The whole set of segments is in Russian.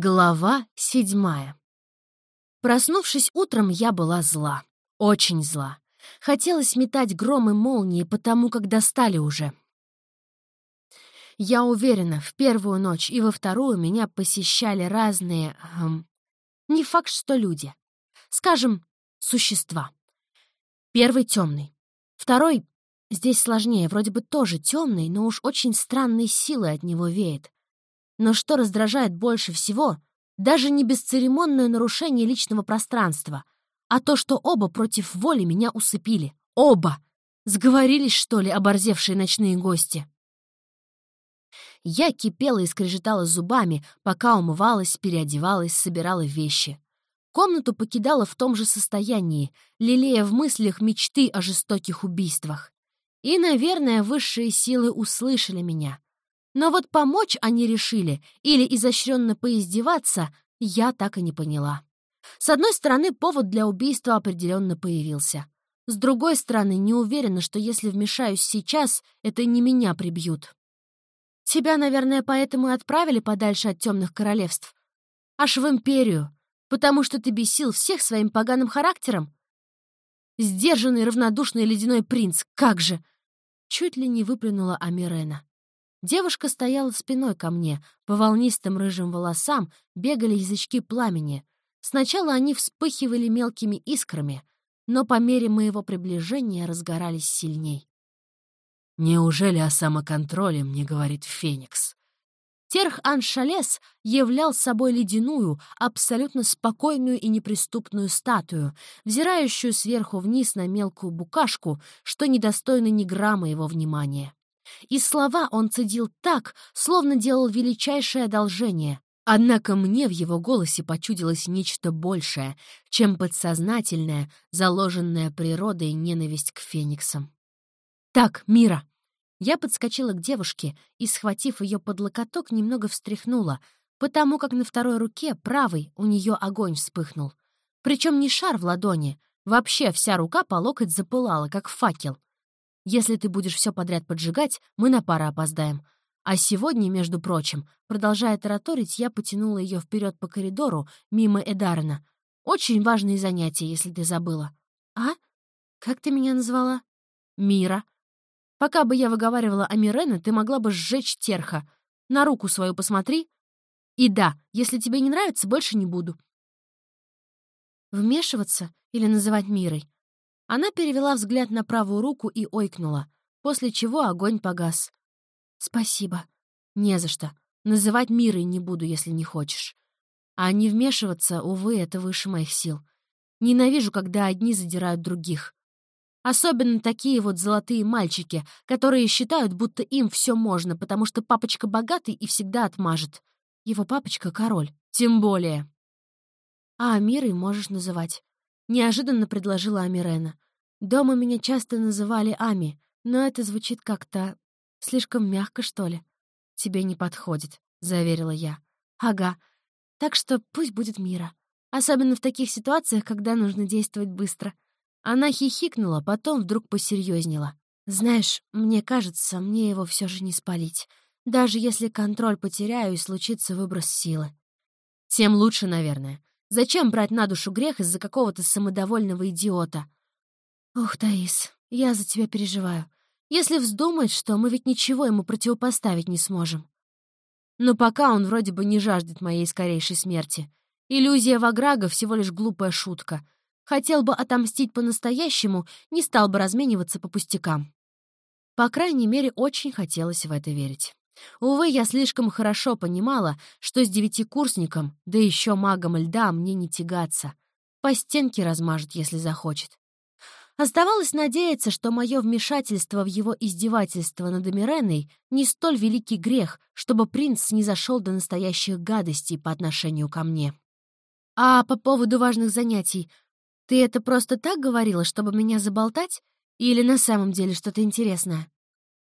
Глава седьмая. Проснувшись утром, я была зла. Очень зла. Хотелось метать громы молнии, потому как достали уже. Я уверена, в первую ночь и во вторую меня посещали разные... Эм, не факт, что люди. Скажем, существа. Первый — темный. Второй — здесь сложнее, вроде бы тоже темный, но уж очень странной силой от него веет. Но что раздражает больше всего, даже не бесцеремонное нарушение личного пространства, а то, что оба против воли меня усыпили. Оба! Сговорились, что ли, оборзевшие ночные гости? Я кипела и скрежетала зубами, пока умывалась, переодевалась, собирала вещи. Комнату покидала в том же состоянии, лелея в мыслях мечты о жестоких убийствах. И, наверное, высшие силы услышали меня — но вот помочь они решили или изощренно поиздеваться, я так и не поняла. С одной стороны, повод для убийства определенно появился. С другой стороны, не уверена, что если вмешаюсь сейчас, это не меня прибьют. Тебя, наверное, поэтому и отправили подальше от темных королевств. Аж в империю, потому что ты бесил всех своим поганым характером. Сдержанный, равнодушный ледяной принц, как же! Чуть ли не выплюнула Амирена. Девушка стояла спиной ко мне, по волнистым рыжим волосам бегали язычки пламени. Сначала они вспыхивали мелкими искрами, но по мере моего приближения разгорались сильней. «Неужели о самоконтроле мне говорит Феникс?» Терх Аншалес являл собой ледяную, абсолютно спокойную и неприступную статую, взирающую сверху вниз на мелкую букашку, что недостойно ни грамма его внимания. И слова он цедил так, словно делал величайшее одолжение. Однако мне в его голосе почудилось нечто большее, чем подсознательная, заложенная природой ненависть к фениксам. «Так, Мира!» Я подскочила к девушке и, схватив ее под локоток, немного встряхнула, потому как на второй руке, правой, у нее огонь вспыхнул. Причем не шар в ладони, вообще вся рука по локоть запылала, как факел. Если ты будешь все подряд поджигать, мы на пару опоздаем. А сегодня, между прочим, продолжая тараторить, я потянула ее вперед по коридору, мимо Эдарна. Очень важные занятия, если ты забыла. А? Как ты меня назвала? Мира. Пока бы я выговаривала о Мирена, ты могла бы сжечь терха. На руку свою посмотри. И да, если тебе не нравится, больше не буду. Вмешиваться или называть Мирой? Она перевела взгляд на правую руку и ойкнула, после чего огонь погас. «Спасибо. Не за что. Называть мирой не буду, если не хочешь. А не вмешиваться, увы, это выше моих сил. Ненавижу, когда одни задирают других. Особенно такие вот золотые мальчики, которые считают, будто им все можно, потому что папочка богатый и всегда отмажет. Его папочка — король. Тем более. А Мирой можешь называть. Неожиданно предложила Амирена. «Дома меня часто называли Ами, но это звучит как-то... слишком мягко, что ли?» «Тебе не подходит», — заверила я. «Ага. Так что пусть будет мира. Особенно в таких ситуациях, когда нужно действовать быстро». Она хихикнула, потом вдруг посерьезнела. «Знаешь, мне кажется, мне его все же не спалить. Даже если контроль потеряю и случится выброс силы. Тем лучше, наверное. Зачем брать на душу грех из-за какого-то самодовольного идиота? Ух, Таис, я за тебя переживаю. Если вздумает, что мы ведь ничего ему противопоставить не сможем. Но пока он вроде бы не жаждет моей скорейшей смерти. Иллюзия Ваграга всего лишь глупая шутка. Хотел бы отомстить по-настоящему, не стал бы размениваться по пустякам. По крайней мере, очень хотелось в это верить. Увы, я слишком хорошо понимала, что с девятикурсником, да еще магом льда, мне не тягаться. По стенке размажет, если захочет. Оставалось надеяться, что мое вмешательство в его издевательство над Эмиреной не столь великий грех, чтобы принц не зашел до настоящих гадостей по отношению ко мне. «А по поводу важных занятий, ты это просто так говорила, чтобы меня заболтать? Или на самом деле что-то интересное?»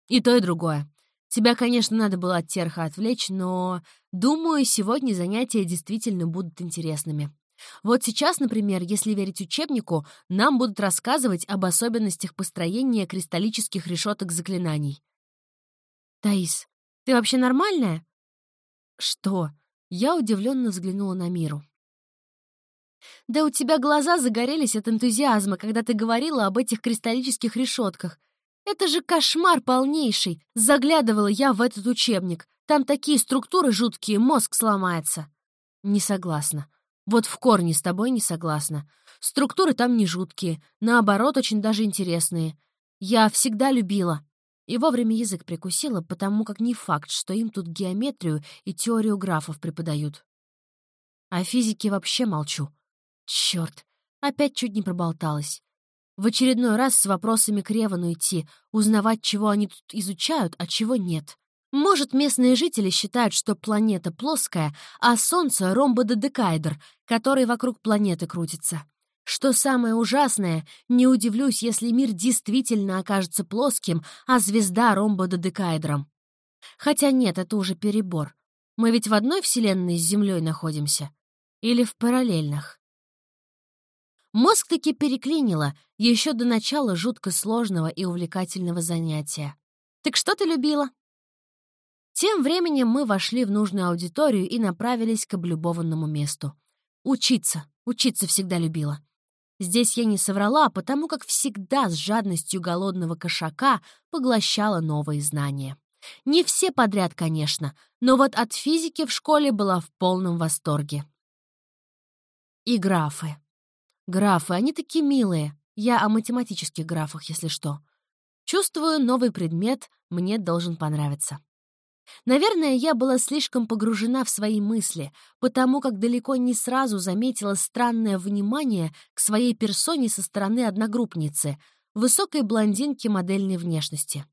«И то, и другое. Тебя, конечно, надо было от терха отвлечь, но, думаю, сегодня занятия действительно будут интересными. Вот сейчас, например, если верить учебнику, нам будут рассказывать об особенностях построения кристаллических решеток заклинаний. Таис, ты вообще нормальная? Что? Я удивленно взглянула на Миру. «Да у тебя глаза загорелись от энтузиазма, когда ты говорила об этих кристаллических решетках. Это же кошмар полнейший! Заглядывала я в этот учебник. Там такие структуры жуткие, мозг сломается». «Не согласна. Вот в корне с тобой не согласна. Структуры там не жуткие, наоборот, очень даже интересные. Я всегда любила». И вовремя язык прикусила, потому как не факт, что им тут геометрию и теорию графов преподают. О физике вообще молчу. Черт, опять чуть не проболталась. В очередной раз с вопросами к Ревану идти, узнавать, чего они тут изучают, а чего нет. Может, местные жители считают, что планета плоская, а Солнце — ромбододекаэдр, который вокруг планеты крутится. Что самое ужасное, не удивлюсь, если мир действительно окажется плоским, а звезда ромбододекаэдром. Хотя нет, это уже перебор. Мы ведь в одной вселенной с Землей находимся. Или в параллельных. Мозг таки переклинило еще до начала жутко сложного и увлекательного занятия. «Так что ты любила?» Тем временем мы вошли в нужную аудиторию и направились к облюбованному месту. Учиться, учиться всегда любила. Здесь я не соврала, потому как всегда с жадностью голодного кошака поглощала новые знания. Не все подряд, конечно, но вот от физики в школе была в полном восторге. И графы. Графы, они такие милые. Я о математических графах, если что. Чувствую, новый предмет мне должен понравиться. Наверное, я была слишком погружена в свои мысли, потому как далеко не сразу заметила странное внимание к своей персоне со стороны одногруппницы, высокой блондинки модельной внешности.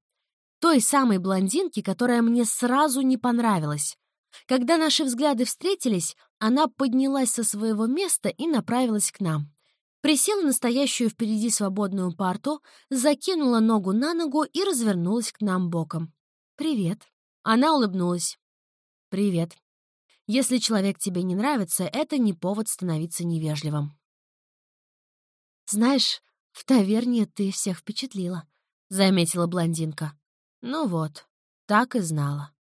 Той самой блондинки, которая мне сразу не понравилась. Когда наши взгляды встретились, она поднялась со своего места и направилась к нам. Присела на стоящую впереди свободную парту, закинула ногу на ногу и развернулась к нам боком. «Привет», она улыбнулась. «Привет. Если человек тебе не нравится, это не повод становиться невежливым». «Знаешь, в таверне ты всех впечатлила», — заметила блондинка. «Ну вот, так и знала».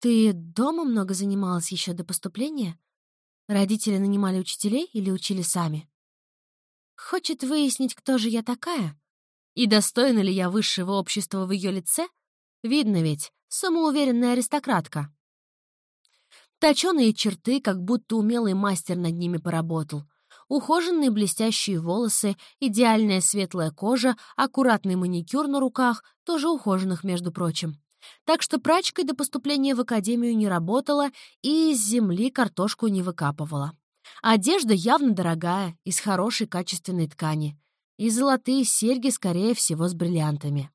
«Ты дома много занималась еще до поступления? Родители нанимали учителей или учили сами?» «Хочет выяснить, кто же я такая? И достойна ли я высшего общества в ее лице? Видно ведь, самоуверенная аристократка. Точеные черты, как будто умелый мастер над ними поработал. Ухоженные блестящие волосы, идеальная светлая кожа, аккуратный маникюр на руках, тоже ухоженных, между прочим. Так что прачкой до поступления в академию не работала и из земли картошку не выкапывала. Одежда явно дорогая, из хорошей качественной ткани. И золотые серьги, скорее всего, с бриллиантами.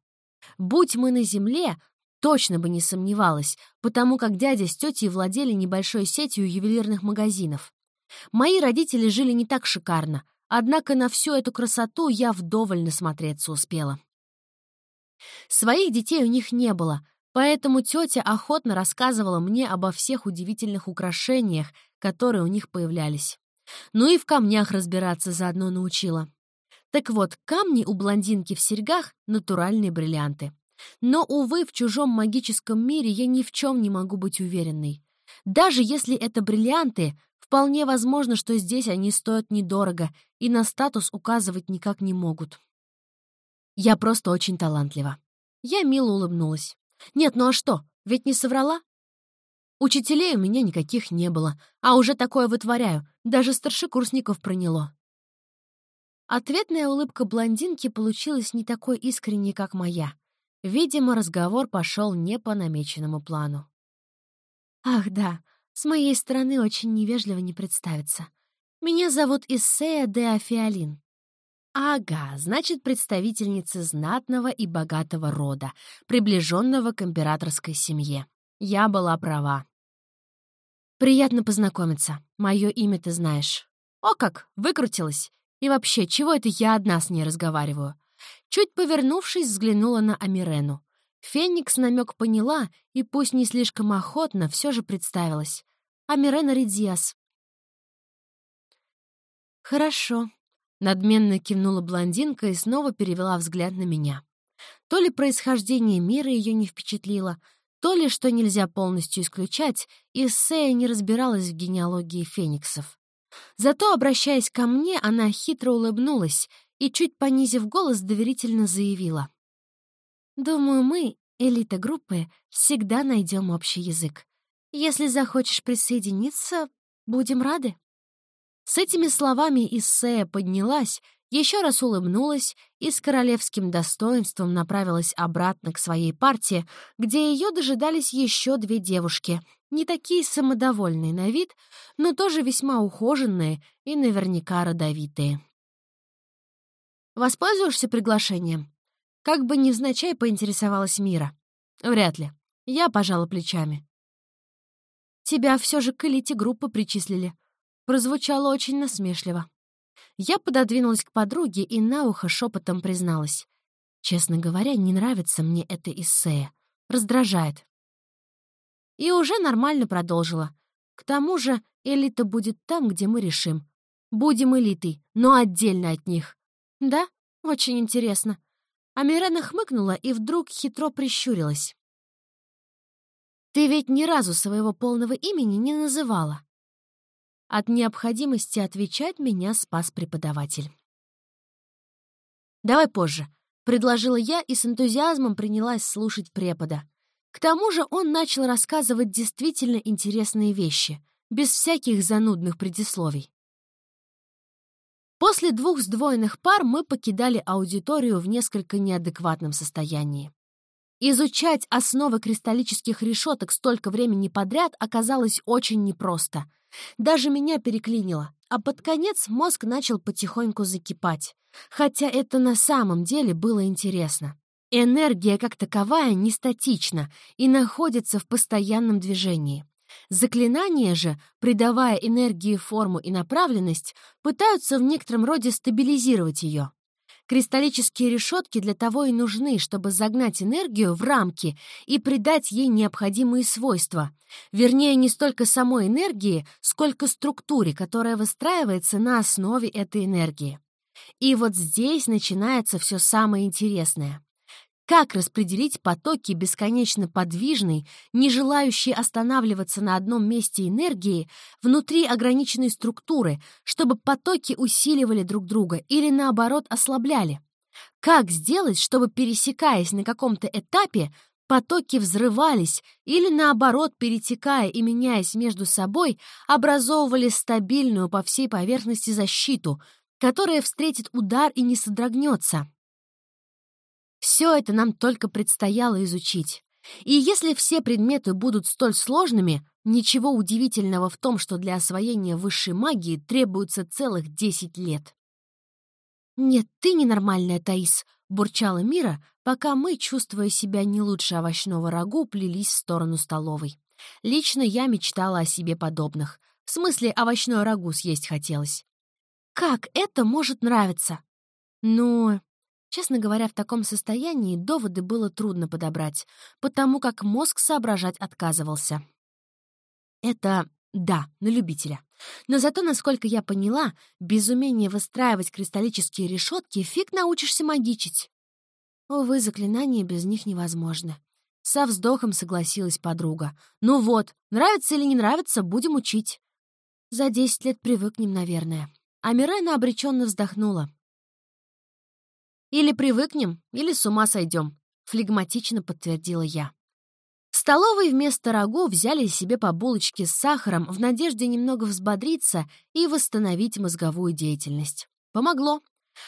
Будь мы на земле, точно бы не сомневалась, потому как дядя с тетей владели небольшой сетью ювелирных магазинов. Мои родители жили не так шикарно, однако на всю эту красоту я вдоволь насмотреться успела. Своих детей у них не было, поэтому тетя охотно рассказывала мне обо всех удивительных украшениях, которые у них появлялись. Ну и в камнях разбираться заодно научила. Так вот, камни у блондинки в серьгах — натуральные бриллианты. Но, увы, в чужом магическом мире я ни в чем не могу быть уверенной. Даже если это бриллианты, вполне возможно, что здесь они стоят недорого и на статус указывать никак не могут. Я просто очень талантлива. Я мило улыбнулась. Нет, ну а что, ведь не соврала? Учителей у меня никаких не было, а уже такое вытворяю, даже старшекурсников проняло. Ответная улыбка блондинки получилась не такой искренней, как моя. Видимо, разговор пошел не по намеченному плану. «Ах, да, с моей стороны очень невежливо не представиться. Меня зовут Иссея де Афиалин». «Ага, значит, представительница знатного и богатого рода, приближенного к императорской семье. Я была права». «Приятно познакомиться. Мое имя ты знаешь». «О как, выкрутилась. И вообще, чего это я одна с ней разговариваю? Чуть повернувшись, взглянула на Амирену. Феникс намек поняла и, пусть не слишком охотно, все же представилась. Амирена Ридиас. «Хорошо», — надменно кивнула блондинка и снова перевела взгляд на меня. То ли происхождение мира ее не впечатлило, То ли, что нельзя полностью исключать, Иссея не разбиралась в генеалогии фениксов. Зато, обращаясь ко мне, она хитро улыбнулась и, чуть понизив голос, доверительно заявила. «Думаю, мы, элита группы, всегда найдем общий язык. Если захочешь присоединиться, будем рады». С этими словами Иссея поднялась, еще раз улыбнулась и с королевским достоинством направилась обратно к своей партии, где ее дожидались еще две девушки, не такие самодовольные на вид, но тоже весьма ухоженные и наверняка родовитые. «Воспользуешься приглашением?» Как бы невзначай поинтересовалась Мира. «Вряд ли. Я пожала плечами». «Тебя все же к элите группы причислили», прозвучало очень насмешливо. Я пододвинулась к подруге и на ухо шепотом призналась. Честно говоря, не нравится мне это эссе. Раздражает. И уже нормально продолжила. К тому же элита будет там, где мы решим. Будем элитой, но отдельно от них. Да, очень интересно. Амирена хмыкнула и вдруг хитро прищурилась. «Ты ведь ни разу своего полного имени не называла». От необходимости отвечать меня спас преподаватель. «Давай позже», — предложила я и с энтузиазмом принялась слушать препода. К тому же он начал рассказывать действительно интересные вещи, без всяких занудных предисловий. После двух сдвоенных пар мы покидали аудиторию в несколько неадекватном состоянии. Изучать основы кристаллических решеток столько времени подряд оказалось очень непросто — даже меня переклинило, а под конец мозг начал потихоньку закипать. Хотя это на самом деле было интересно. Энергия как таковая не статична и находится в постоянном движении. Заклинания же, придавая энергии форму и направленность, пытаются в некотором роде стабилизировать ее. Кристаллические решетки для того и нужны, чтобы загнать энергию в рамки и придать ей необходимые свойства. Вернее, не столько самой энергии, сколько структуре, которая выстраивается на основе этой энергии. И вот здесь начинается все самое интересное. Как распределить потоки бесконечно подвижной, не желающей останавливаться на одном месте энергии внутри ограниченной структуры, чтобы потоки усиливали друг друга или, наоборот, ослабляли? Как сделать, чтобы, пересекаясь на каком-то этапе, потоки взрывались или, наоборот, перетекая и меняясь между собой, образовывали стабильную по всей поверхности защиту, которая встретит удар и не содрогнется? Все это нам только предстояло изучить. И если все предметы будут столь сложными, ничего удивительного в том, что для освоения высшей магии требуется целых 10 лет. «Нет, ты ненормальная, Таис», — бурчала Мира, пока мы, чувствуя себя не лучше овощного рагу, плелись в сторону столовой. Лично я мечтала о себе подобных. В смысле, овощное рагу съесть хотелось. Как это может нравиться? Ну, Честно говоря, в таком состоянии доводы было трудно подобрать, потому как мозг соображать отказывался. Это да, на любителя. Но зато, насколько я поняла, без умения выстраивать кристаллические решетки фиг научишься магичить. Увы, заклинания без них невозможно. Со вздохом согласилась подруга. «Ну вот, нравится или не нравится, будем учить». За десять лет привыкнем, наверное. А Мирена обреченно вздохнула. Или привыкнем, или с ума сойдем», — флегматично подтвердила я. В столовой вместо рагу взяли себе по булочке с сахаром в надежде немного взбодриться и восстановить мозговую деятельность. Помогло.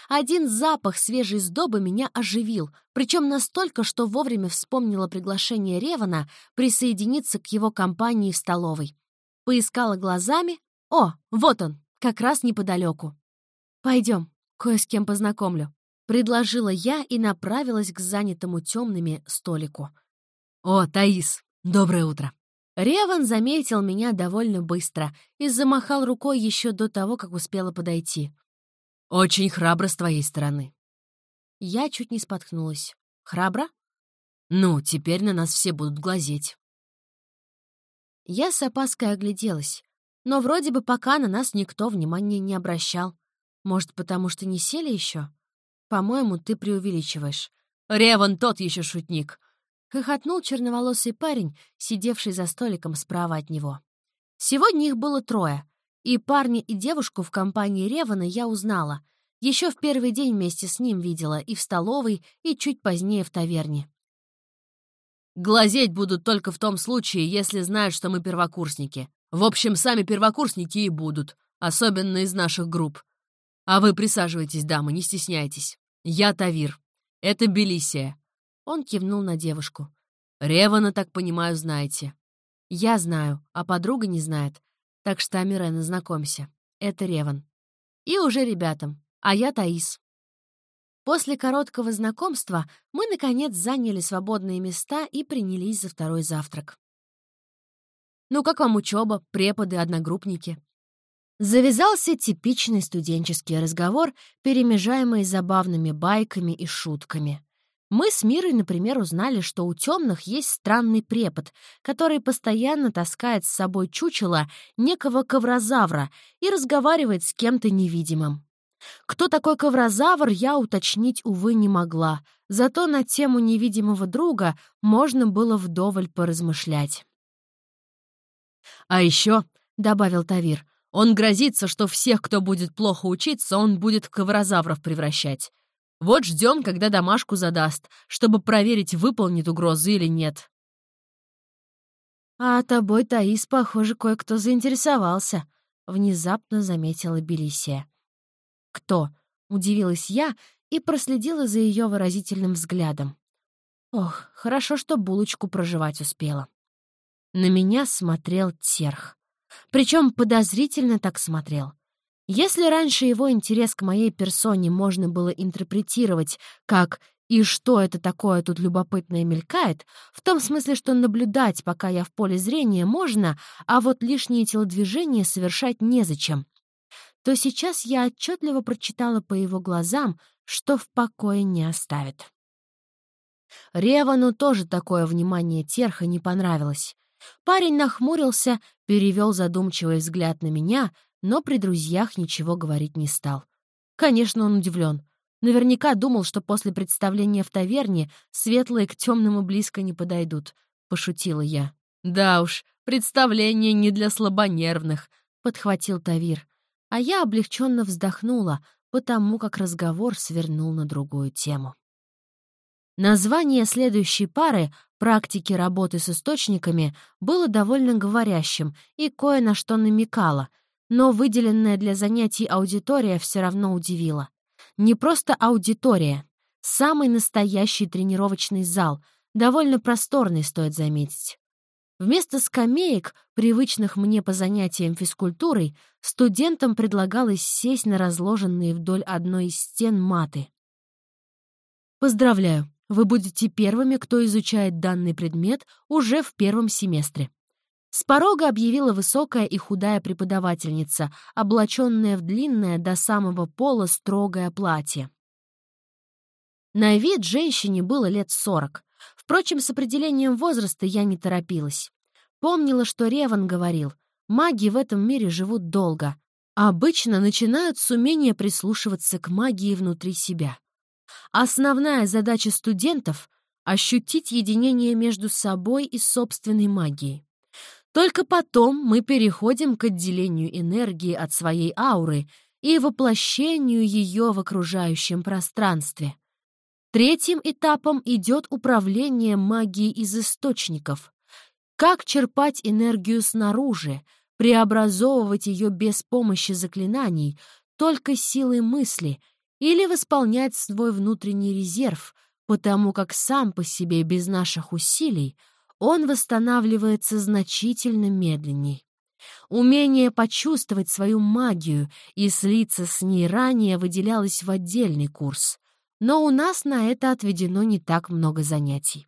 Один запах свежей сдобы меня оживил, причем настолько, что вовремя вспомнила приглашение Ревана присоединиться к его компании в столовой. Поискала глазами. О, вот он, как раз неподалеку. Пойдем, кое с кем познакомлю. Предложила я и направилась к занятому темными столику. «О, Таис, доброе утро!» Реван заметил меня довольно быстро и замахал рукой еще до того, как успела подойти. «Очень храбро с твоей стороны». Я чуть не споткнулась. «Храбро?» «Ну, теперь на нас все будут глазеть». Я с опаской огляделась, но вроде бы пока на нас никто внимания не обращал. Может, потому что не сели еще? По-моему, ты преувеличиваешь. Реван тот еще шутник. хохотнул черноволосый парень, сидевший за столиком справа от него. Сегодня их было трое, и парня и девушку в компании Ревана я узнала. Еще в первый день вместе с ним видела и в столовой, и чуть позднее в таверне. «Глазеть будут только в том случае, если знают, что мы первокурсники. В общем, сами первокурсники и будут, особенно из наших групп. А вы присаживайтесь, дамы, не стесняйтесь. Я Тавир. Это Белисия». Он кивнул на девушку. «Ревана, так понимаю, знаете». «Я знаю, а подруга не знает. Так что, Амирена, знакомься. Это Реван. И уже ребятам. А я Таис». После короткого знакомства мы, наконец, заняли свободные места и принялись за второй завтрак. «Ну, как вам учеба, преподы, одногруппники?» Завязался типичный студенческий разговор, перемежаемый забавными байками и шутками. Мы с Мирой, например, узнали, что у темных есть странный препод, который постоянно таскает с собой чучело некого коврозавра и разговаривает с кем-то невидимым. Кто такой коврозавр, я уточнить, увы, не могла, зато на тему невидимого друга можно было вдоволь поразмышлять. «А еще», — добавил Тавир, он грозится, что всех, кто будет плохо учиться, он будет в коврозавров превращать. Вот ждем, когда домашку задаст, чтобы проверить, выполнит угрозы или нет. «А тобой, Таис, похоже, кое-кто заинтересовался», — внезапно заметила Белисия. «Кто?» — удивилась я и проследила за ее выразительным взглядом. Ох, хорошо, что булочку проживать успела. На меня смотрел Терх. Причем подозрительно так смотрел. Если раньше его интерес к моей персоне можно было интерпретировать как «и что это такое тут любопытное мелькает», в том смысле, что наблюдать, пока я в поле зрения, можно, а вот лишние телодвижения совершать незачем, то сейчас я отчетливо прочитала по его глазам, что в покое не оставит. Ревану тоже такое внимание Терха не понравилось. Парень нахмурился, перевел задумчивый взгляд на меня, но при друзьях ничего говорить не стал. Конечно, он удивлен. Наверняка думал, что после представления в таверне светлые к темному близко не подойдут. Пошутила я. «Да уж, представление не для слабонервных», — подхватил Тавир. А я облегченно вздохнула, потому как разговор свернул на другую тему. Название следующей пары практики работы с источниками было довольно говорящим и кое на что намекало, но выделенная для занятий аудитория все равно удивила. Не просто аудитория, самый настоящий тренировочный зал, довольно просторный, стоит заметить. Вместо скамеек, привычных мне по занятиям физкультурой, студентам предлагалось сесть на разложенные вдоль одной из стен маты. «Поздравляю, вы будете первыми, кто изучает данный предмет уже в первом семестре. С порога объявила высокая и худая преподавательница, облаченная в длинное до самого пола строгое платье. На вид женщине было лет сорок. Впрочем, с определением возраста я не торопилась. Помнила, что Реван говорил, маги в этом мире живут долго, а обычно начинают с умения прислушиваться к магии внутри себя. Основная задача студентов — ощутить единение между собой и собственной магией. Только потом мы переходим к отделению энергии от своей ауры и воплощению ее в окружающем пространстве. Третьим этапом идет управление магией из источников. Как черпать энергию снаружи, преобразовывать ее без помощи заклинаний, только силой мысли — или восполнять свой внутренний резерв, потому как сам по себе без наших усилий он восстанавливается значительно медленней. Умение почувствовать свою магию и слиться с ней ранее выделялось в отдельный курс, но у нас на это отведено не так много занятий.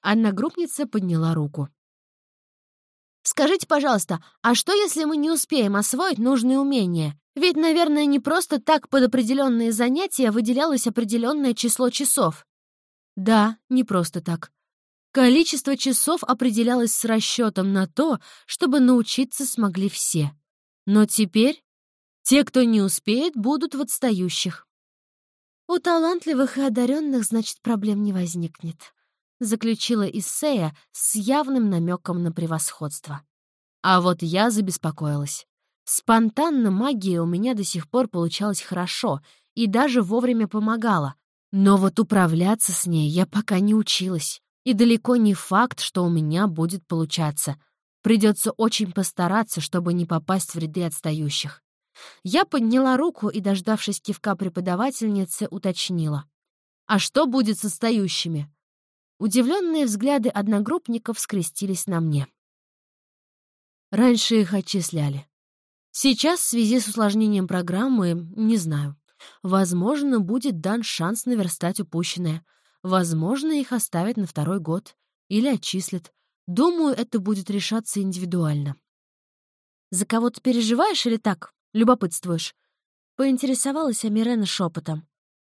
Одногруппница подняла руку. «Скажите, пожалуйста, а что, если мы не успеем освоить нужные умения? Ведь, наверное, не просто так под определенные занятия выделялось определенное число часов. Да, не просто так. Количество часов определялось с расчетом на то, чтобы научиться смогли все. Но теперь те, кто не успеет, будут в отстающих. У талантливых и одаренных, значит, проблем не возникнет. Заключила Иссея с явным намеком на превосходство. А вот я забеспокоилась. Спонтанно магия у меня до сих пор получалась хорошо и даже вовремя помогала. Но вот управляться с ней я пока не училась. И далеко не факт, что у меня будет получаться. Придется очень постараться, чтобы не попасть в ряды отстающих. Я подняла руку и, дождавшись кивка преподавательницы, уточнила. «А что будет с отстающими?» Удивленные взгляды одногруппников скрестились на мне. Раньше их отчисляли. Сейчас, в связи с усложнением программы, не знаю. Возможно, будет дан шанс наверстать упущенное. Возможно, их оставят на второй год. Или отчислят. Думаю, это будет решаться индивидуально. «За кого ты переживаешь или так? Любопытствуешь?» Поинтересовалась Амирена шепотом.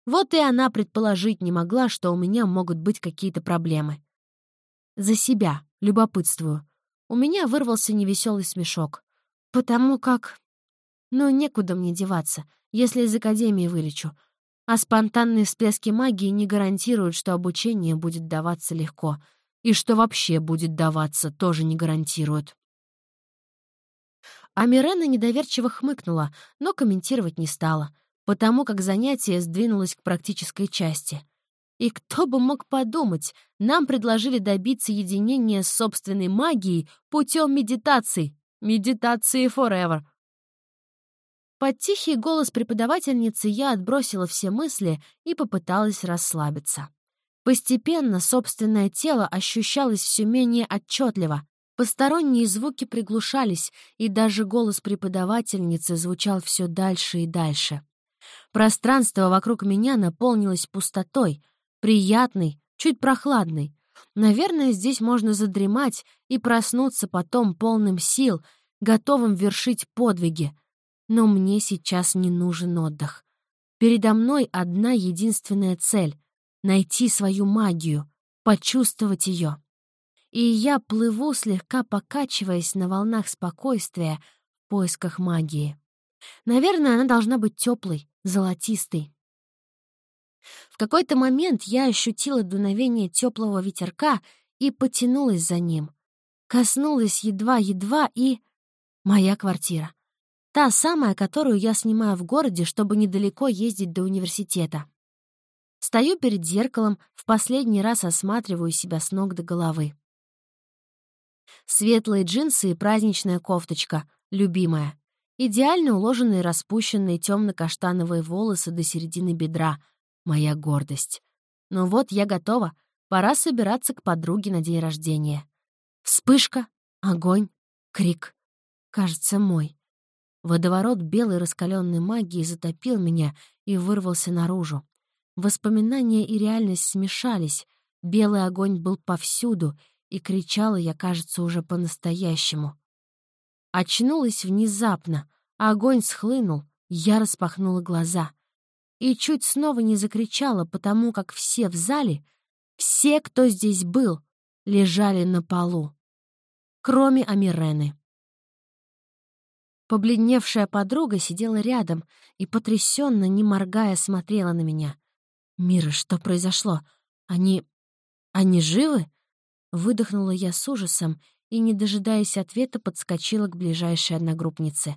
Вот и она предположить не могла, что у меня могут быть какие-то проблемы. «За себя. Любопытствую». У меня вырвался невеселый смешок. Потому как... Ну, некуда мне деваться, если из Академии вылечу. А спонтанные всплески магии не гарантируют, что обучение будет даваться легко. И что вообще будет даваться, тоже не гарантируют. А Мирена недоверчиво хмыкнула, но комментировать не стала, потому как занятие сдвинулось к практической части. И кто бы мог подумать, нам предложили добиться единения с собственной магией путем медитации. Медитации forever. Под тихий голос преподавательницы я отбросила все мысли и попыталась расслабиться. Постепенно собственное тело ощущалось все менее отчетливо. Посторонние звуки приглушались, и даже голос преподавательницы звучал все дальше и дальше. Пространство вокруг меня наполнилось пустотой, приятной, чуть прохладной, Наверное, здесь можно задремать и проснуться потом полным сил, готовым вершить подвиги. Но мне сейчас не нужен отдых. Передо мной одна единственная цель — найти свою магию, почувствовать ее. И я плыву, слегка покачиваясь на волнах спокойствия в поисках магии. Наверное, она должна быть теплой, золотистой. В какой-то момент я ощутила дуновение теплого ветерка и потянулась за ним. Коснулась едва-едва и... Моя квартира. Та самая, которую я снимаю в городе, чтобы недалеко ездить до университета. Стою перед зеркалом, в последний раз осматриваю себя с ног до головы. Светлые джинсы и праздничная кофточка, любимая. Идеально уложенные распущенные темно-каштановые волосы до середины бедра — моя гордость. Ну вот, я готова. Пора собираться к подруге на день рождения. Вспышка, огонь, крик. Кажется, мой. Водоворот белой раскаленной магии затопил меня и вырвался наружу. Воспоминания и реальность смешались. Белый огонь был повсюду, и кричала я, кажется, уже по-настоящему. Очнулась внезапно, огонь схлынул, я распахнула глаза — и чуть снова не закричала, потому как все в зале, все, кто здесь был, лежали на полу, кроме Амирены. Побледневшая подруга сидела рядом и, потрясенно, не моргая, смотрела на меня. «Мира, что произошло? Они... они живы?» Выдохнула я с ужасом и, не дожидаясь ответа, подскочила к ближайшей одногруппнице.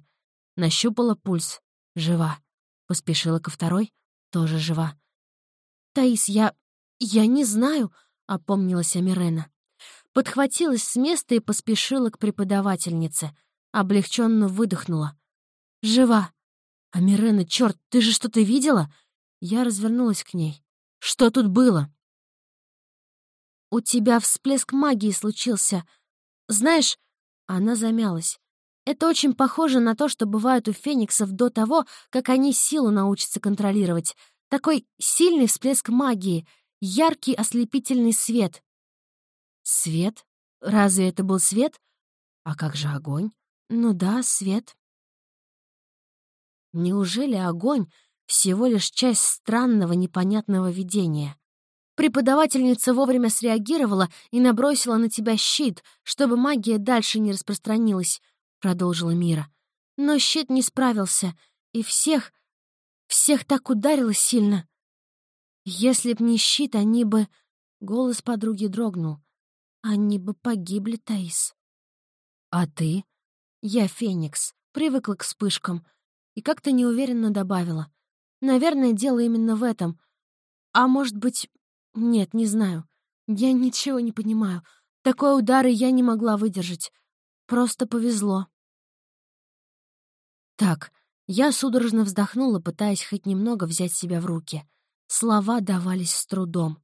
Нащупала пульс. Жива. Поспешила ко второй, тоже жива. «Таис, я... я не знаю», — опомнилась Амирена. Подхватилась с места и поспешила к преподавательнице. Облегченно выдохнула. «Жива!» «Амирена, черт, ты же что-то видела?» Я развернулась к ней. «Что тут было?» «У тебя всплеск магии случился. Знаешь...» Она замялась. Это очень похоже на то, что бывает у фениксов до того, как они силу научатся контролировать. Такой сильный всплеск магии, яркий ослепительный свет. Свет? Разве это был свет? А как же огонь? Ну да, свет. Неужели огонь — всего лишь часть странного непонятного видения? Преподавательница вовремя среагировала и набросила на тебя щит, чтобы магия дальше не распространилась —— продолжила Мира. «Но щит не справился, и всех, всех так ударило сильно. Если б не щит, они бы... Голос подруги дрогнул. Они бы погибли, Таис. А ты? Я Феникс, привыкла к вспышкам. И как-то неуверенно добавила. Наверное, дело именно в этом. А может быть... Нет, не знаю. Я ничего не понимаю. Такой удары я не могла выдержать. Просто повезло. Так, я судорожно вздохнула, пытаясь хоть немного взять себя в руки. Слова давались с трудом.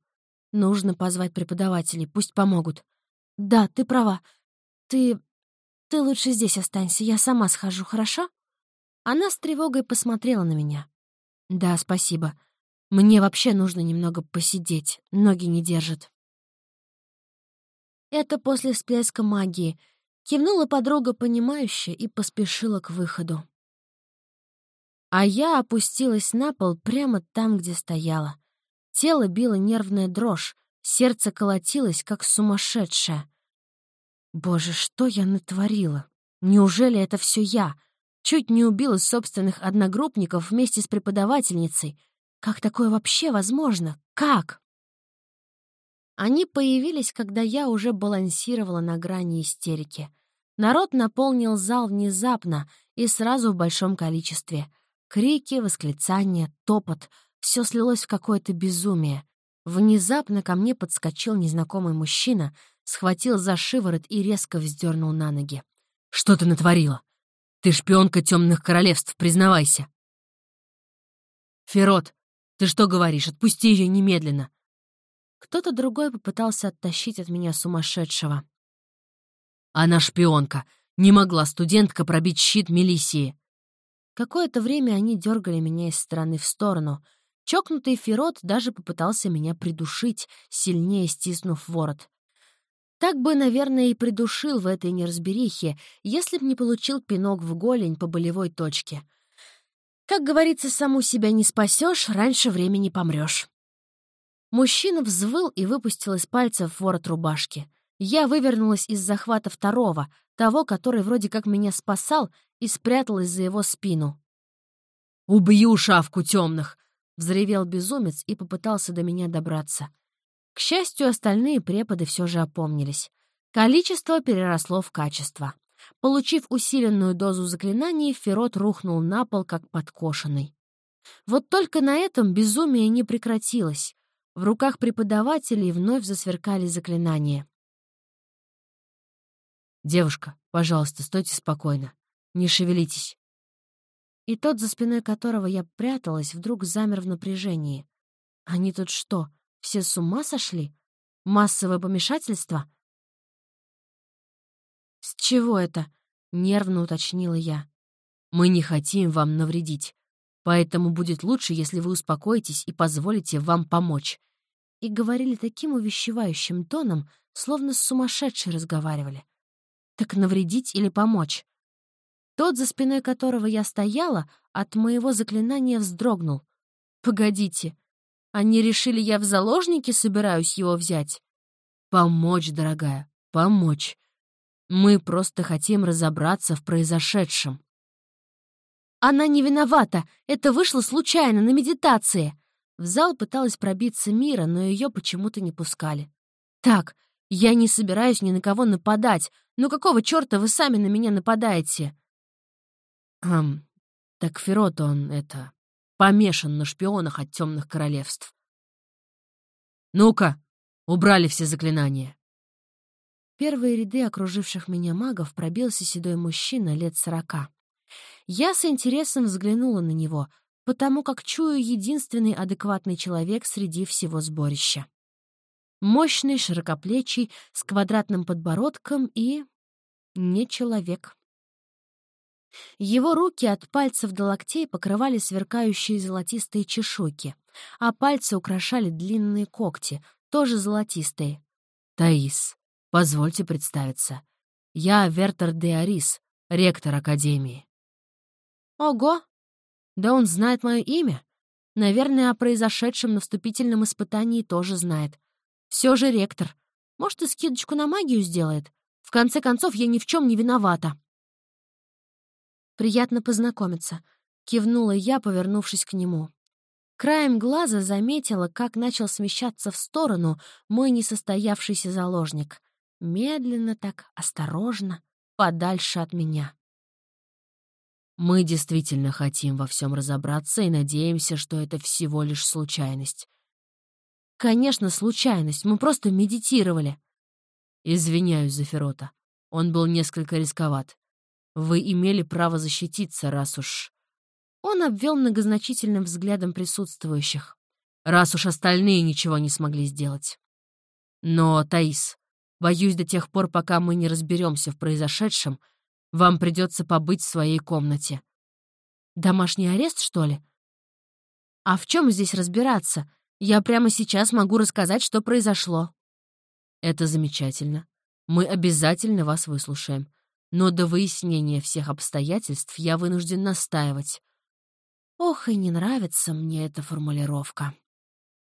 Нужно позвать преподавателей, пусть помогут. Да, ты права. Ты... ты лучше здесь останься, я сама схожу, хорошо? Она с тревогой посмотрела на меня. Да, спасибо. Мне вообще нужно немного посидеть, ноги не держат. Это после всплеска магии. Кивнула подруга понимающе и поспешила к выходу. А я опустилась на пол прямо там, где стояла. Тело било нервная дрожь, сердце колотилось, как сумасшедшее. Боже, что я натворила? Неужели это все я? Чуть не убила собственных одногруппников вместе с преподавательницей. Как такое вообще возможно? Как? Они появились, когда я уже балансировала на грани истерики. Народ наполнил зал внезапно и сразу в большом количестве. Крики, восклицания, топот — все слилось в какое-то безумие. Внезапно ко мне подскочил незнакомый мужчина, схватил за шиворот и резко вздернул на ноги. «Что ты натворила? Ты шпионка темных королевств, признавайся!» «Ферот, ты что говоришь? Отпусти ее немедленно!» Кто-то другой попытался оттащить от меня сумасшедшего. Она шпионка. Не могла студентка пробить щит Мелисии. Какое-то время они дергали меня из стороны в сторону. Чокнутый Ферот даже попытался меня придушить, сильнее стиснув ворот. Так бы, наверное, и придушил в этой неразберихе, если б не получил пинок в голень по болевой точке. Как говорится, саму себя не спасешь, раньше времени помрешь. Мужчина взвыл и выпустил из пальцев ворот рубашки. Я вывернулась из захвата второго, того, который вроде как меня спасал, и спряталась за его спину. «Убью шавку темных!» — взревел безумец и попытался до меня добраться. К счастью, остальные преподы все же опомнились. Количество переросло в качество. Получив усиленную дозу заклинаний, Ферот рухнул на пол, как подкошенный. Вот только на этом безумие не прекратилось. В руках преподавателей вновь засверкали заклинания. «Девушка, пожалуйста, стойте спокойно. Не шевелитесь». И тот, за спиной которого я пряталась, вдруг замер в напряжении. Они тут что, все с ума сошли? Массовое помешательство? «С чего это?» — нервно уточнила я. «Мы не хотим вам навредить. Поэтому будет лучше, если вы успокоитесь и позволите вам помочь». И говорили таким увещевающим тоном, словно с сумасшедшей разговаривали. Так навредить или помочь? Тот, за спиной которого я стояла, от моего заклинания вздрогнул. «Погодите, они решили, я в заложники собираюсь его взять?» «Помочь, дорогая, помочь. Мы просто хотим разобраться в произошедшем». Она не виновата. Это вышло случайно, на медитации. В зал пыталась пробиться Мира, но ее почему-то не пускали. Так, я не собираюсь ни на кого нападать. Ну какого черта вы сами на меня нападаете? Ам, так Ферот он, это, помешан на шпионах от темных королевств. Ну-ка, убрали все заклинания. Первые ряды окруживших меня магов пробился седой мужчина лет сорока. Я с интересом взглянула на него, потому как чую единственный адекватный человек среди всего сборища. Мощный, широкоплечий, с квадратным подбородком и... не человек. Его руки от пальцев до локтей покрывали сверкающие золотистые чешуйки, а пальцы украшали длинные когти, тоже золотистые. «Таис, позвольте представиться. Я Вертер де Арис, ректор Академии». Ого! Да он знает мое имя. Наверное, о произошедшем на вступительном испытании тоже знает. Все же ректор. Может, и скидочку на магию сделает? В конце концов, я ни в чем не виновата. Приятно познакомиться. Кивнула я, повернувшись к нему. Краем глаза заметила, как начал смещаться в сторону мой несостоявшийся заложник. Медленно так, осторожно, подальше от меня. Мы действительно хотим во всем разобраться и надеемся, что это всего лишь случайность. Конечно, случайность, мы просто медитировали. Извиняюсь за Ферота. Он был несколько рисковат. Вы имели право защититься, раз уж... Он обвел многозначительным взглядом присутствующих. Раз уж остальные ничего не смогли сделать. Но, Таис, боюсь, до тех пор, пока мы не разберемся в произошедшем, вам придется побыть в своей комнате. Домашний арест, что ли? А в чем здесь разбираться? Я прямо сейчас могу рассказать, что произошло. Это замечательно. Мы обязательно вас выслушаем. Но до выяснения всех обстоятельств я вынужден настаивать. Ох, и не нравится мне эта формулировка.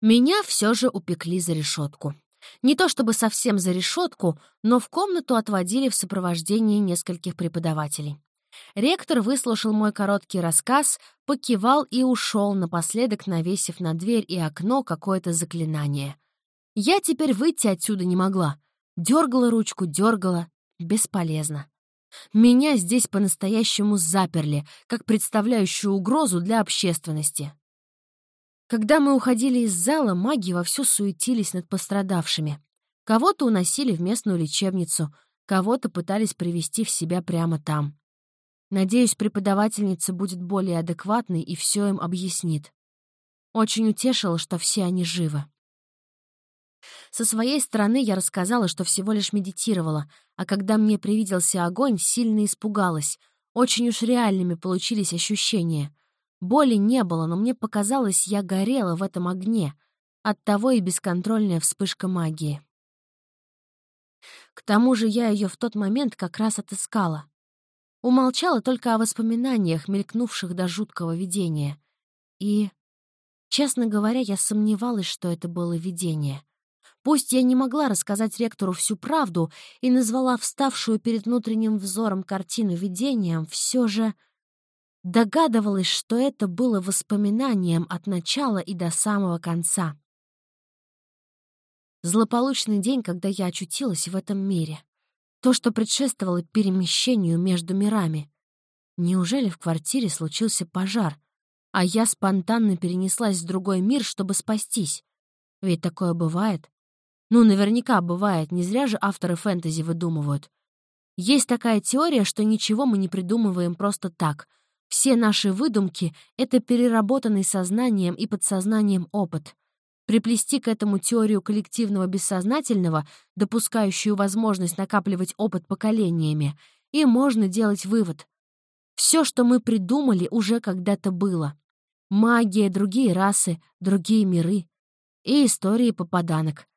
Меня все же упекли за решетку. Не то чтобы совсем за решетку, но в комнату отводили в сопровождении нескольких преподавателей. Ректор выслушал мой короткий рассказ, покивал и ушел, напоследок навесив на дверь и окно какое-то заклинание. Я теперь выйти отсюда не могла. Дергала ручку, дергала. Бесполезно. Меня здесь по-настоящему заперли, как представляющую угрозу для общественности. Когда мы уходили из зала, маги вовсю суетились над пострадавшими. Кого-то уносили в местную лечебницу, кого-то пытались привести в себя прямо там. Надеюсь, преподавательница будет более адекватной и все им объяснит. Очень утешила, что все они живы. Со своей стороны я рассказала, что всего лишь медитировала, а когда мне привиделся огонь, сильно испугалась. Очень уж реальными получились ощущения. Боли не было, но мне показалось, я горела в этом огне. Оттого и бесконтрольная вспышка магии. К тому же я ее в тот момент как раз отыскала. Умолчала только о воспоминаниях, мелькнувших до жуткого видения. И, честно говоря, я сомневалась, что это было видение — Пусть я не могла рассказать ректору всю правду и назвала вставшую перед внутренним взором картину видением, все же догадывалась, что это было воспоминанием от начала и до самого конца. Злополучный день, когда я очутилась в этом мире. То, что предшествовало перемещению между мирами. Неужели в квартире случился пожар, а я спонтанно перенеслась в другой мир, чтобы спастись? Ведь такое бывает. Ну, наверняка бывает, не зря же авторы фэнтези выдумывают. Есть такая теория, что ничего мы не придумываем просто так. Все наши выдумки — это переработанный сознанием и подсознанием опыт. Приплести к этому теорию коллективного бессознательного, допускающую возможность накапливать опыт поколениями, и можно делать вывод. Все, что мы придумали, уже когда-то было. Магия, другие расы, другие миры. И истории попаданок.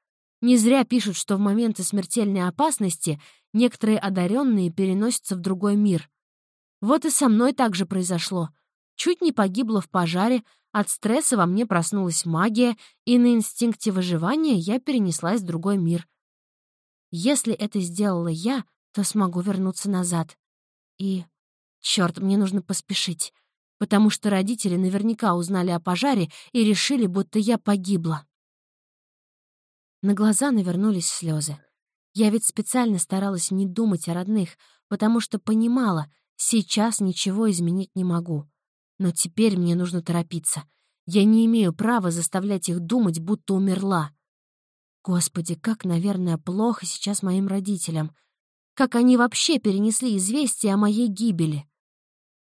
Не зря пишут, что в моменты смертельной опасности некоторые одаренные переносятся в другой мир. Вот и со мной так же произошло. Чуть не погибла в пожаре, от стресса во мне проснулась магия, и на инстинкте выживания я перенеслась в другой мир. Если это сделала я, то смогу вернуться назад. И... Черт, мне нужно поспешить, потому что родители наверняка узнали о пожаре и решили, будто я погибла. На глаза навернулись слезы. Я ведь специально старалась не думать о родных, потому что понимала, сейчас ничего изменить не могу. Но теперь мне нужно торопиться. Я не имею права заставлять их думать, будто умерла. Господи, как, наверное, плохо сейчас моим родителям. Как они вообще перенесли известие о моей гибели.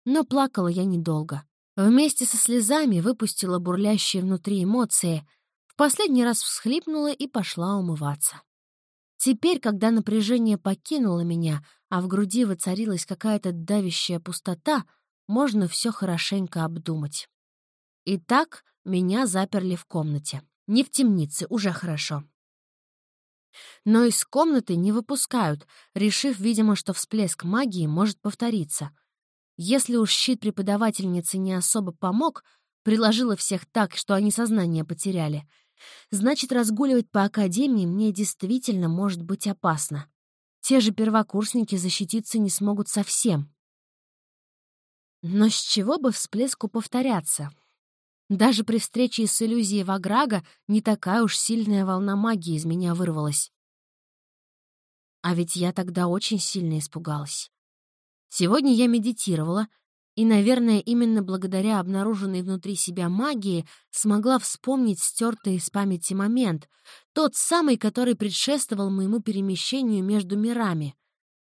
Но плакала я недолго. Вместе со слезами выпустила бурлящие внутри эмоции — последний раз всхлипнула и пошла умываться. Теперь, когда напряжение покинуло меня, а в груди воцарилась какая-то давящая пустота, можно все хорошенько обдумать. Итак, меня заперли в комнате. Не в темнице, уже хорошо. Но из комнаты не выпускают, решив, видимо, что всплеск магии может повториться. Если уж щит преподавательницы не особо помог, приложила всех так, что они сознание потеряли — Значит, разгуливать по академии мне действительно может быть опасно. Те же первокурсники защититься не смогут совсем. Но с чего бы всплеску повторяться? Даже при встрече с иллюзией Ваграга не такая уж сильная волна магии из меня вырвалась. А ведь я тогда очень сильно испугалась. Сегодня я медитировала, и, наверное, именно благодаря обнаруженной внутри себя магии смогла вспомнить стертый из памяти момент, тот самый, который предшествовал моему перемещению между мирами.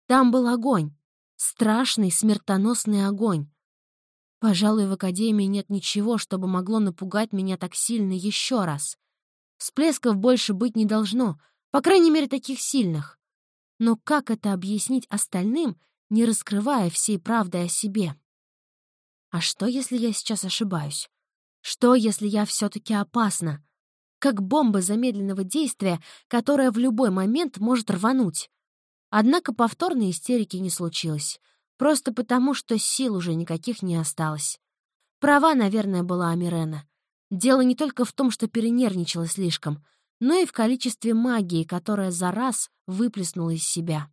Там был огонь, страшный смертоносный огонь. Пожалуй, в Академии нет ничего, чтобы могло напугать меня так сильно еще раз. Всплесков больше быть не должно, по крайней мере, таких сильных. Но как это объяснить остальным, не раскрывая всей правды о себе? А что, если я сейчас ошибаюсь? Что, если я все-таки опасна? Как бомба замедленного действия, которая в любой момент может рвануть. Однако повторной истерики не случилось. Просто потому, что сил уже никаких не осталось. Права, наверное, была Амирена. Дело не только в том, что перенервничала слишком, но и в количестве магии, которая за раз выплеснула из себя.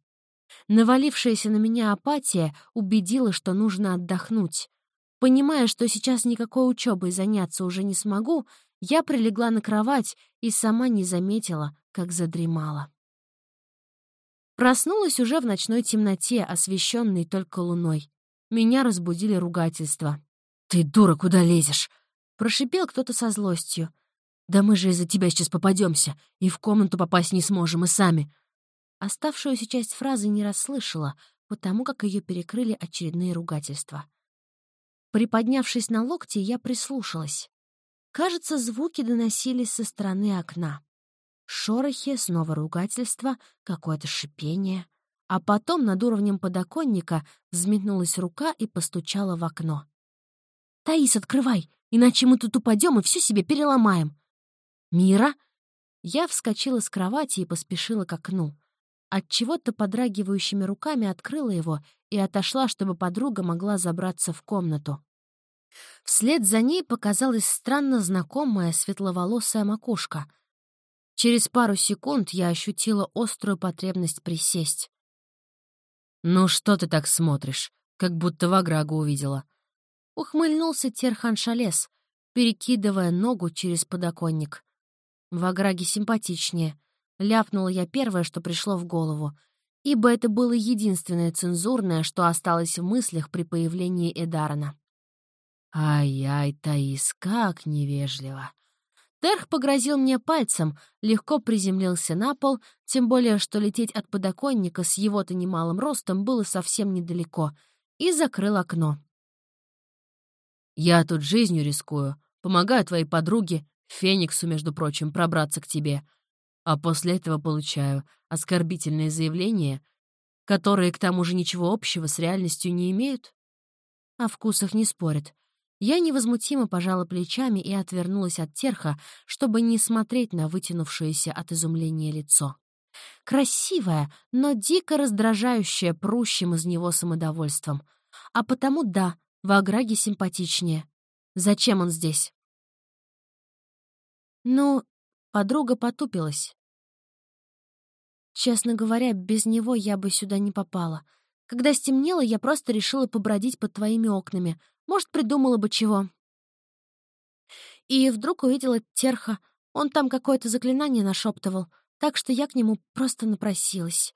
Навалившаяся на меня апатия убедила, что нужно отдохнуть. Понимая, что сейчас никакой учебой заняться уже не смогу, я прилегла на кровать и сама не заметила, как задремала. Проснулась уже в ночной темноте, освещенной только луной. Меня разбудили ругательства. «Ты, дура, куда лезешь?» — прошипел кто-то со злостью. «Да мы же из-за тебя сейчас попадемся, и в комнату попасть не сможем, и сами». Оставшуюся часть фразы не расслышала, потому как ее перекрыли очередные ругательства. Приподнявшись на локти, я прислушалась. Кажется, звуки доносились со стороны окна. Шорохи, снова ругательство, какое-то шипение. А потом над уровнем подоконника взметнулась рука и постучала в окно. «Таис, открывай, иначе мы тут упадем и все себе переломаем». «Мира?» Я вскочила с кровати и поспешила к окну. От чего-то подрагивающими руками открыла его и отошла, чтобы подруга могла забраться в комнату. Вслед за ней показалась странно знакомая светловолосая макушка — Через пару секунд я ощутила острую потребность присесть. «Ну что ты так смотришь, как будто Ваграгу увидела?» Ухмыльнулся Терхан Шалес, перекидывая ногу через подоконник. Ваграги симпатичнее. Ляпнула я первое, что пришло в голову, ибо это было единственное цензурное, что осталось в мыслях при появлении Эдарана. «Ай-ай, Таис, как невежливо!» Терх погрозил мне пальцем, легко приземлился на пол, тем более, что лететь от подоконника с его-то немалым ростом было совсем недалеко, и закрыл окно. «Я тут жизнью рискую, помогаю твоей подруге, Фениксу, между прочим, пробраться к тебе, а после этого получаю оскорбительные заявления, которые, к тому же, ничего общего с реальностью не имеют. О вкусах не спорят, я невозмутимо пожала плечами и отвернулась от терха, чтобы не смотреть на вытянувшееся от изумления лицо. Красивое, но дико раздражающее прущим из него самодовольством. А потому да, в Аграге симпатичнее. Зачем он здесь? Ну, подруга потупилась. Честно говоря, без него я бы сюда не попала. Когда стемнело, я просто решила побродить под твоими окнами, может, придумала бы чего. И вдруг увидела Терха. Он там какое-то заклинание нашептывал, так что я к нему просто напросилась.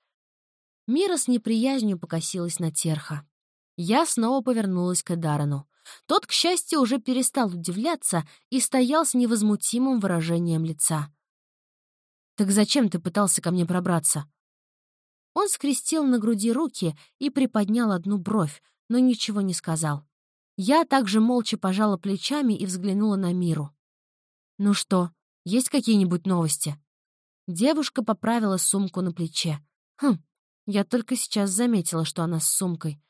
Мира с неприязнью покосилась на Терха. Я снова повернулась к Эдарану. Тот, к счастью, уже перестал удивляться и стоял с невозмутимым выражением лица. «Так зачем ты пытался ко мне пробраться?» Он скрестил на груди руки и приподнял одну бровь, но ничего не сказал. Я также молча пожала плечами и взглянула на Миру. «Ну что, есть какие-нибудь новости?» Девушка поправила сумку на плече. «Хм, я только сейчас заметила, что она с сумкой.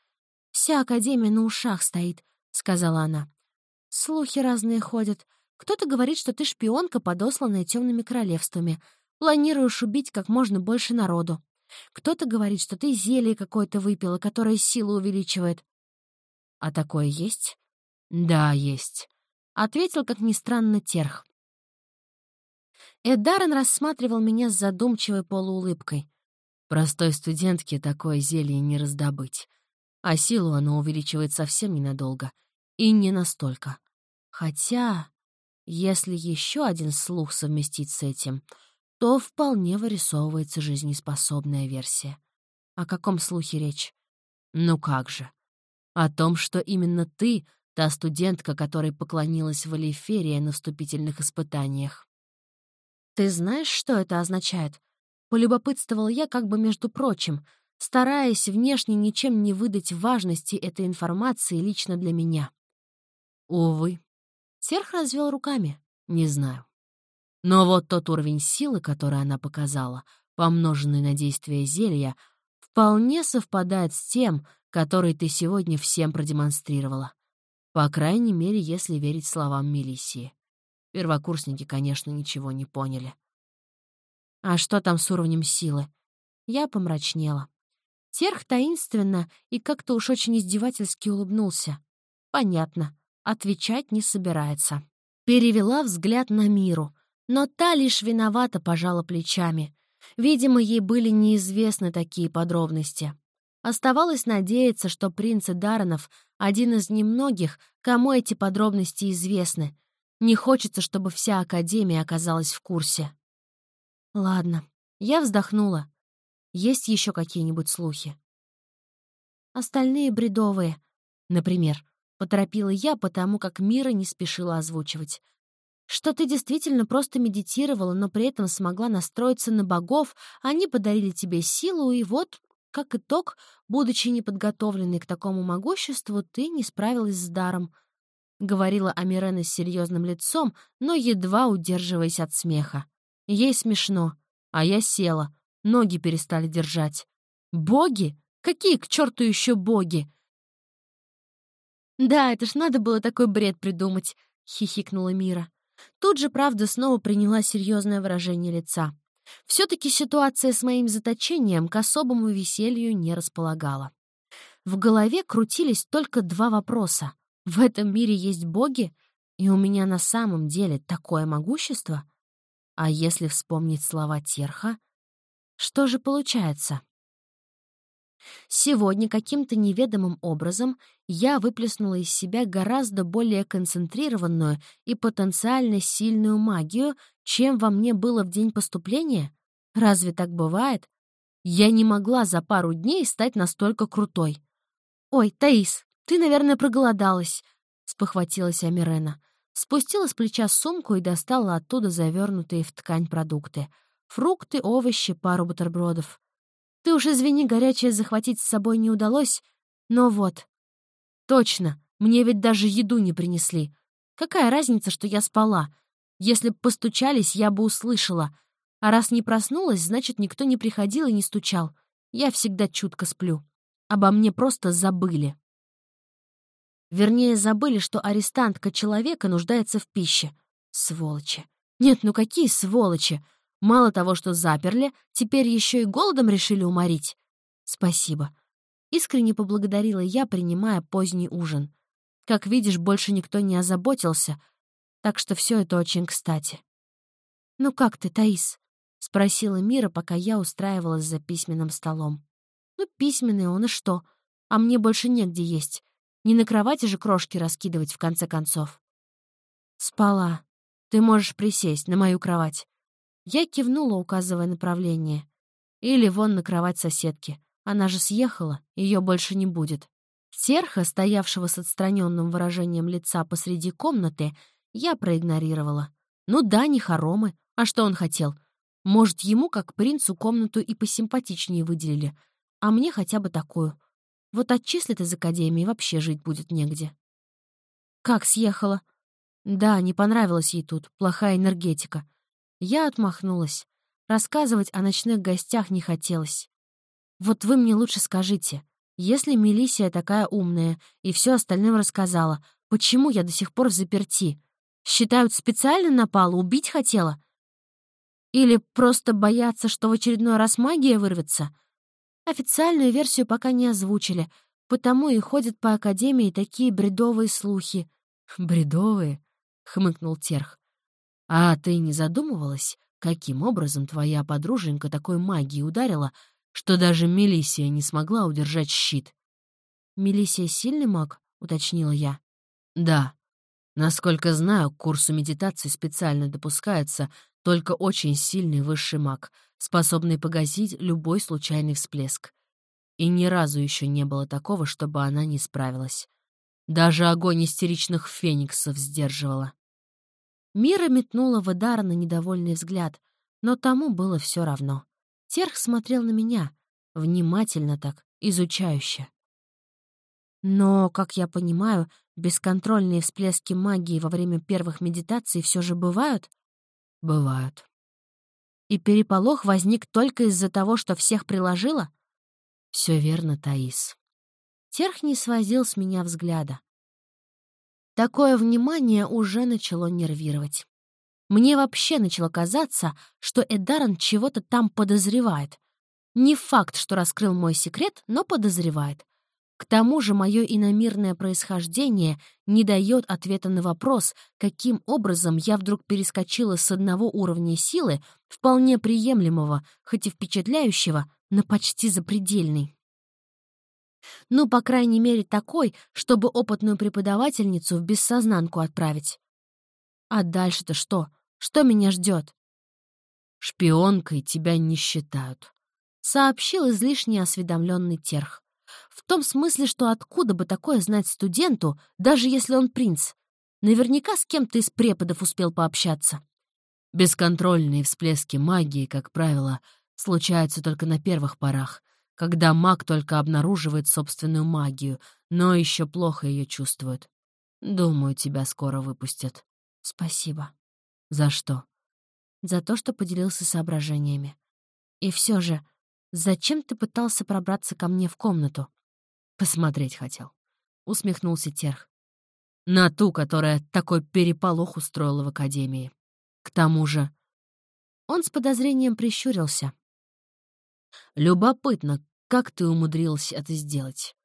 Вся Академия на ушах стоит», — сказала она. «Слухи разные ходят. Кто-то говорит, что ты шпионка, подосланная темными королевствами. Планируешь убить как можно больше народу. Кто-то говорит, что ты зелье какое-то выпила, которое силу увеличивает. «А такое есть?» «Да, есть», — ответил, как ни странно, Терх. Эдарен рассматривал меня с задумчивой полуулыбкой. Простой студентке такое зелье не раздобыть. А силу оно увеличивает совсем ненадолго. И не настолько. Хотя... Если еще один слух совместить с этим, то вполне вырисовывается жизнеспособная версия. О каком слухе речь? Ну как же. О том, что именно ты — та студентка, которой поклонилась Валиферия на вступительных испытаниях. «Ты знаешь, что это означает?» Полюбопытствовал я как бы между прочим, стараясь внешне ничем не выдать важности этой информации лично для меня. Увы. Серх развел руками. Не знаю. Но вот тот уровень силы, который она показала, помноженный на действие зелья, вполне совпадает с тем, который ты сегодня всем продемонстрировала. По крайней мере, если верить словам Мелиссии. Первокурсники, конечно, ничего не поняли. А что там с уровнем силы? Я помрачнела. Терх таинственно и как-то уж очень издевательски улыбнулся. Понятно, отвечать не собирается. Перевела взгляд на Миру, но та лишь виновата пожала плечами. Видимо, ей были неизвестны такие подробности. Оставалось надеяться, что принц Даранов — один из немногих, кому эти подробности известны. Не хочется, чтобы вся Академия оказалась в курсе. Ладно, я вздохнула. Есть еще какие-нибудь слухи? Остальные бредовые. Например, поторопила я, потому как Мира не спешила озвучивать. Что ты действительно просто медитировала, но при этом смогла настроиться на богов, они подарили тебе силу, и вот, как итог, будучи неподготовленной к такому могуществу, ты не справилась с даром. Говорила Амирена с серьезным лицом, но едва удерживаясь от смеха. Ей смешно, а я села, Ноги перестали держать. Боги? Какие к черту еще боги? «Да, это ж надо было такой бред придумать», — хихикнула Мира. Тут же, правда, снова приняла серьезное выражение лица. Все-таки ситуация с моим заточением к особому веселью не располагала. В голове крутились только два вопроса. В этом мире есть боги, и у меня на самом деле такое могущество? А если вспомнить слова Терха, что же получается? Сегодня каким-то неведомым образом я выплеснула из себя гораздо более концентрированную и потенциально сильную магию, чем во мне было в день поступления? Разве так бывает? Я не могла за пару дней стать настолько крутой. «Ой, Таис, ты, наверное, проголодалась», — спохватилась Амирена. Спустила с плеча сумку и достала оттуда завернутые в ткань продукты — Фрукты, овощи, пару бутербродов. Ты уж извини, горячее захватить с собой не удалось, но вот. Точно, мне ведь даже еду не принесли. Какая разница, что я спала? Если б постучались, я бы услышала. А раз не проснулась, значит, никто не приходил и не стучал. Я всегда чутко сплю. Обо мне просто забыли. Вернее, забыли, что арестантка человека нуждается в пище. Сволочи. Нет, ну какие сволочи? Мало того, что заперли, теперь еще и голодом решили уморить. Спасибо. Искренне поблагодарила я, принимая поздний ужин. Как видишь, больше никто не озаботился, так что все это очень кстати. «Ну как ты, Таис?» — спросила Мира, пока я устраивалась за письменным столом. «Ну, письменный он и что? А мне больше негде есть. Не на кровати же крошки раскидывать, в конце концов». «Спала. Ты можешь присесть на мою кровать. Я кивнула, указывая направление. Или вон на кровать соседки. Она же съехала, ее больше не будет. Серха, стоявшего с отстраненным выражением лица посреди комнаты, я проигнорировала. Ну да, не хоромы. А что он хотел? Может, ему, как принцу, комнату и посимпатичнее выделили, а мне хотя бы такую. Вот отчислят из академии, вообще жить будет негде. Как съехала? Да, не понравилось ей тут, плохая энергетика. Я отмахнулась. Рассказывать о ночных гостях не хотелось. Вот вы мне лучше скажите, если Мелисия такая умная и все остальным рассказала, почему я до сих пор в заперти? Считают, специально напала, убить хотела? Или просто боятся, что в очередной раз магия вырвется? Официальную версию пока не озвучили, потому и ходят по Академии такие бредовые слухи. «Бредовые?» — хмыкнул Терх. А ты не задумывалась, каким образом твоя подруженька такой магией ударила, что даже Мелисия не смогла удержать щит? «Мелисия сильный маг?» — уточнила я. «Да. Насколько знаю, к курсу медитации специально допускается только очень сильный высший маг, способный погасить любой случайный всплеск. И ни разу еще не было такого, чтобы она не справилась. Даже огонь истеричных фениксов сдерживала. Мира метнула в Эдара недовольный взгляд, но тому было все равно. Терх смотрел на меня, внимательно так, изучающе. Но, как я понимаю, бесконтрольные всплески магии во время первых медитаций все же бывают? Бывают. И переполох возник только из-за того, что всех приложила? Все верно, Таис. Терх не свозил с меня взгляда. Такое внимание уже начало нервировать. Мне вообще начало казаться, что Эдаран чего-то там подозревает. Не факт, что раскрыл мой секрет, но подозревает. К тому же мое иномирное происхождение не дает ответа на вопрос, каким образом я вдруг перескочила с одного уровня силы, вполне приемлемого, хоть и впечатляющего, на почти запредельный. Ну, по крайней мере, такой, чтобы опытную преподавательницу в бессознанку отправить. А дальше-то что? Что меня ждет? Шпионкой тебя не считают, сообщил излишне осведомленный терх. В том смысле, что откуда бы такое знать студенту, даже если он принц? Наверняка с кем-то из преподов успел пообщаться. Бесконтрольные всплески магии, как правило, случаются только на первых порах, когда маг только обнаруживает собственную магию, но еще плохо ее чувствует. Думаю, тебя скоро выпустят. Спасибо. За что? За то, что поделился соображениями. И все же, зачем ты пытался пробраться ко мне в комнату? Посмотреть хотел. Усмехнулся Терх. На ту, которая такой переполох устроила в академии. К тому же... Он с подозрением прищурился. Любопытно, как ты умудрилась это сделать?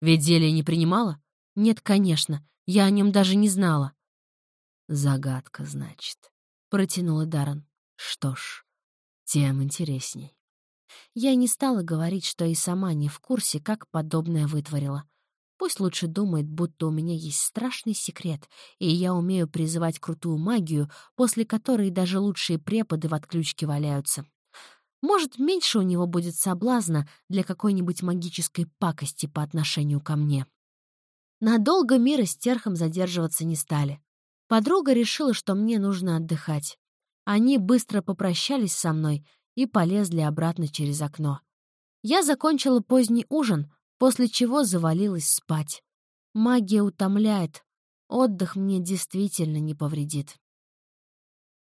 Ведь зелье не принимала? Нет, конечно. Я о нем даже не знала. Загадка, значит. Протянула Даррен. Что ж, тем интересней. Я не стала говорить, что и сама не в курсе, как подобное вытворила. Пусть лучше думает, будто у меня есть страшный секрет, и я умею призывать крутую магию, после которой даже лучшие преподы в отключке валяются. Может, меньше у него будет соблазна для какой-нибудь магической пакости по отношению ко мне. Надолго Мира с Терхом задерживаться не стали. Подруга решила, что мне нужно отдыхать. Они быстро попрощались со мной и полезли обратно через окно. Я закончила поздний ужин, после чего завалилась спать. Магия утомляет. Отдых мне действительно не повредит.